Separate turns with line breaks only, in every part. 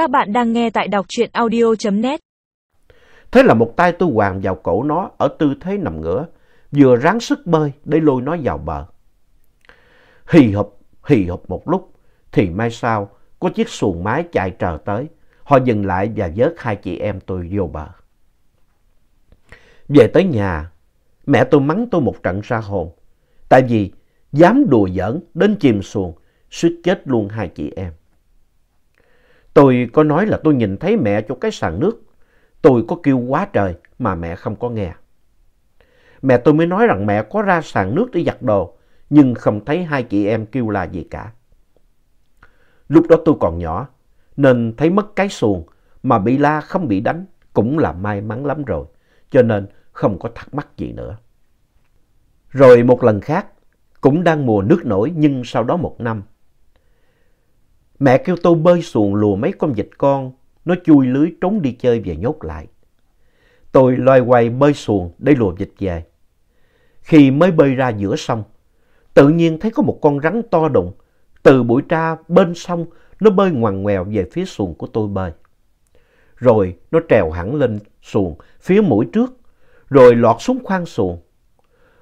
Các bạn đang nghe tại đọc truyện audio.net.
Thế là một tay tôi hoàng vào cổ nó ở tư thế nằm ngửa, vừa ráng sức bơi để lôi nó vào bờ. Hì hụp, hì hụp một lúc, thì mai sau có chiếc xuồng máy chạy trờ tới. Họ dừng lại và vớt hai chị em tôi vô bờ. Về tới nhà, mẹ tôi mắng tôi một trận ra hồn. Tại vì dám đùa giỡn đến chìm xuồng, suýt chết luôn hai chị em. Tôi có nói là tôi nhìn thấy mẹ chỗ cái sàn nước. Tôi có kêu quá trời mà mẹ không có nghe. Mẹ tôi mới nói rằng mẹ có ra sàn nước để giặt đồ, nhưng không thấy hai chị em kêu là gì cả. Lúc đó tôi còn nhỏ, nên thấy mất cái xuồng mà bị la không bị đánh cũng là may mắn lắm rồi, cho nên không có thắc mắc gì nữa. Rồi một lần khác, cũng đang mùa nước nổi nhưng sau đó một năm, Mẹ kêu tôi bơi xuồng lùa mấy con vịt con, nó chui lưới trốn đi chơi và nhốt lại. Tôi loay hoay bơi xuồng để lùa vịt về. Khi mới bơi ra giữa sông, tự nhiên thấy có một con rắn to đụng Từ bụi tra bên sông, nó bơi ngoằn ngoèo về phía xuồng của tôi bơi. Rồi nó trèo hẳn lên xuồng phía mũi trước, rồi lọt xuống khoang xuồng.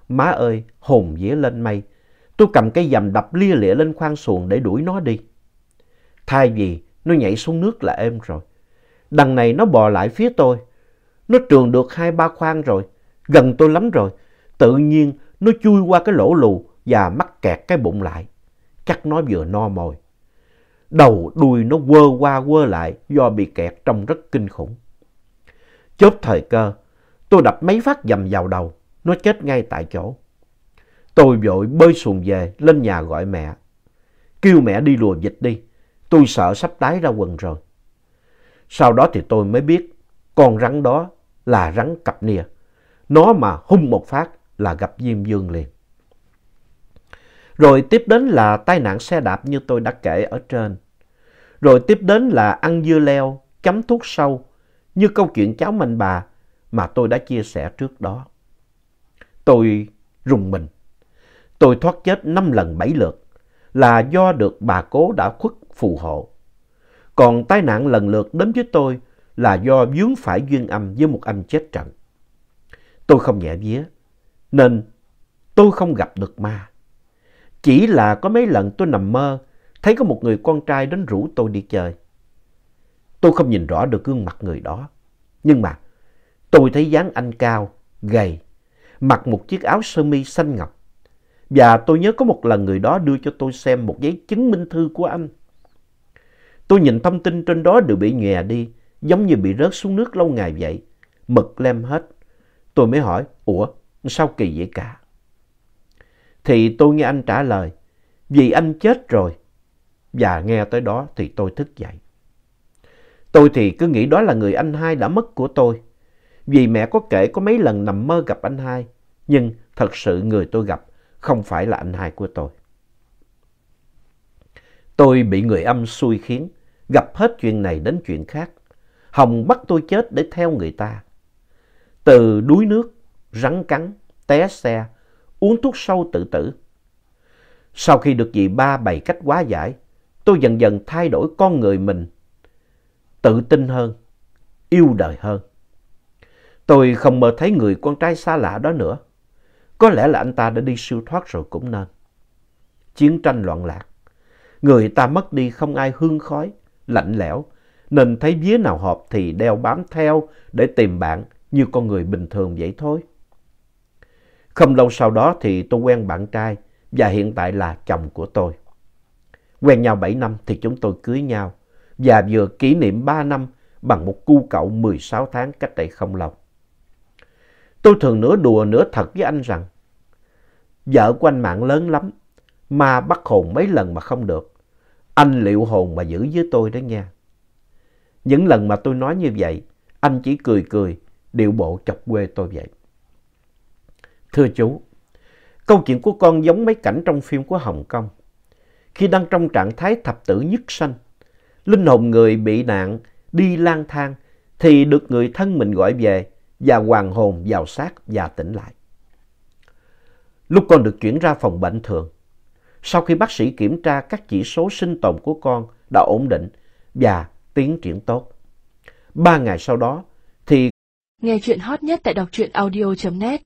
Má ơi, hồn vía lên mây. Tôi cầm cây dầm đập lia lịa lên khoang xuồng để đuổi nó đi. Thay vì nó nhảy xuống nước là êm rồi. Đằng này nó bò lại phía tôi. Nó trường được hai ba khoang rồi. Gần tôi lắm rồi. Tự nhiên nó chui qua cái lỗ lù và mắc kẹt cái bụng lại. Chắc nó vừa no mồi. Đầu đuôi nó quơ qua quơ lại do bị kẹt trông rất kinh khủng. Chớp thời cơ, tôi đập mấy phát dầm vào đầu. Nó chết ngay tại chỗ. Tôi vội bơi xuồng về lên nhà gọi mẹ. Kêu mẹ đi lùa dịch đi. Tôi sợ sắp tái ra quần rồi. Sau đó thì tôi mới biết con rắn đó là rắn cặp nia. Nó mà hung một phát là gặp Diêm Dương liền. Rồi tiếp đến là tai nạn xe đạp như tôi đã kể ở trên. Rồi tiếp đến là ăn dưa leo, chấm thuốc sâu, như câu chuyện cháu mình bà mà tôi đã chia sẻ trước đó. Tôi rùng mình. Tôi thoát chết năm lần bảy lượt là do được bà cố đã khuất phù hộ. Còn tai nạn lần lượt đến với tôi là do vướng phải duyên âm với một anh chết trận. Tôi không nhẹ vía, nên tôi không gặp được ma. Chỉ là có mấy lần tôi nằm mơ, thấy có một người con trai đến rủ tôi đi chơi. Tôi không nhìn rõ được gương mặt người đó. Nhưng mà tôi thấy dáng anh cao, gầy, mặc một chiếc áo sơ mi xanh ngọc. Và tôi nhớ có một lần người đó đưa cho tôi xem một giấy chứng minh thư của anh. Tôi nhìn thông tin trên đó đều bị nhòe đi, giống như bị rớt xuống nước lâu ngày vậy. Mực lem hết. Tôi mới hỏi, ủa, sao kỳ vậy cả? Thì tôi nghe anh trả lời, vì anh chết rồi. Và nghe tới đó thì tôi thức dậy. Tôi thì cứ nghĩ đó là người anh hai đã mất của tôi. Vì mẹ có kể có mấy lần nằm mơ gặp anh hai. Nhưng thật sự người tôi gặp không phải là anh hai của tôi. Tôi bị người âm xui khiến gặp hết chuyện này đến chuyện khác. Hồng bắt tôi chết để theo người ta. Từ đuối nước, rắn cắn, té xe, uống thuốc sâu tự tử. Sau khi được dì ba bày cách quá giải, tôi dần dần thay đổi con người mình, tự tin hơn, yêu đời hơn. Tôi không mơ thấy người con trai xa lạ đó nữa. Có lẽ là anh ta đã đi siêu thoát rồi cũng nên. Chiến tranh loạn lạc. Người ta mất đi không ai hương khói, lạnh lẽo, nên thấy vía nào hợp thì đeo bám theo để tìm bạn như con người bình thường vậy thôi. Không lâu sau đó thì tôi quen bạn trai và hiện tại là chồng của tôi. Quen nhau 7 năm thì chúng tôi cưới nhau và vừa kỷ niệm 3 năm bằng một cu cậu 16 tháng cách đây không lâu. Tôi thường nửa đùa nửa thật với anh rằng vợ của anh mạng lớn lắm mà bắt hồn mấy lần mà không được. Anh liệu hồn mà giữ với tôi đó nha. Những lần mà tôi nói như vậy, anh chỉ cười cười, điệu bộ chọc quê tôi vậy. Thưa chú, câu chuyện của con giống mấy cảnh trong phim của Hồng Kông. Khi đang trong trạng thái thập tử nhất sanh, linh hồn người bị nạn đi lang thang thì được người thân mình gọi về và hoàn hồn vào xác và tỉnh lại. Lúc con được chuyển ra phòng bệnh thường, sau khi bác sĩ kiểm tra các chỉ số sinh tồn của con đã ổn định và tiến triển tốt. Ba ngày sau đó thì...
Nghe chuyện hot nhất tại đọc truyện audio.net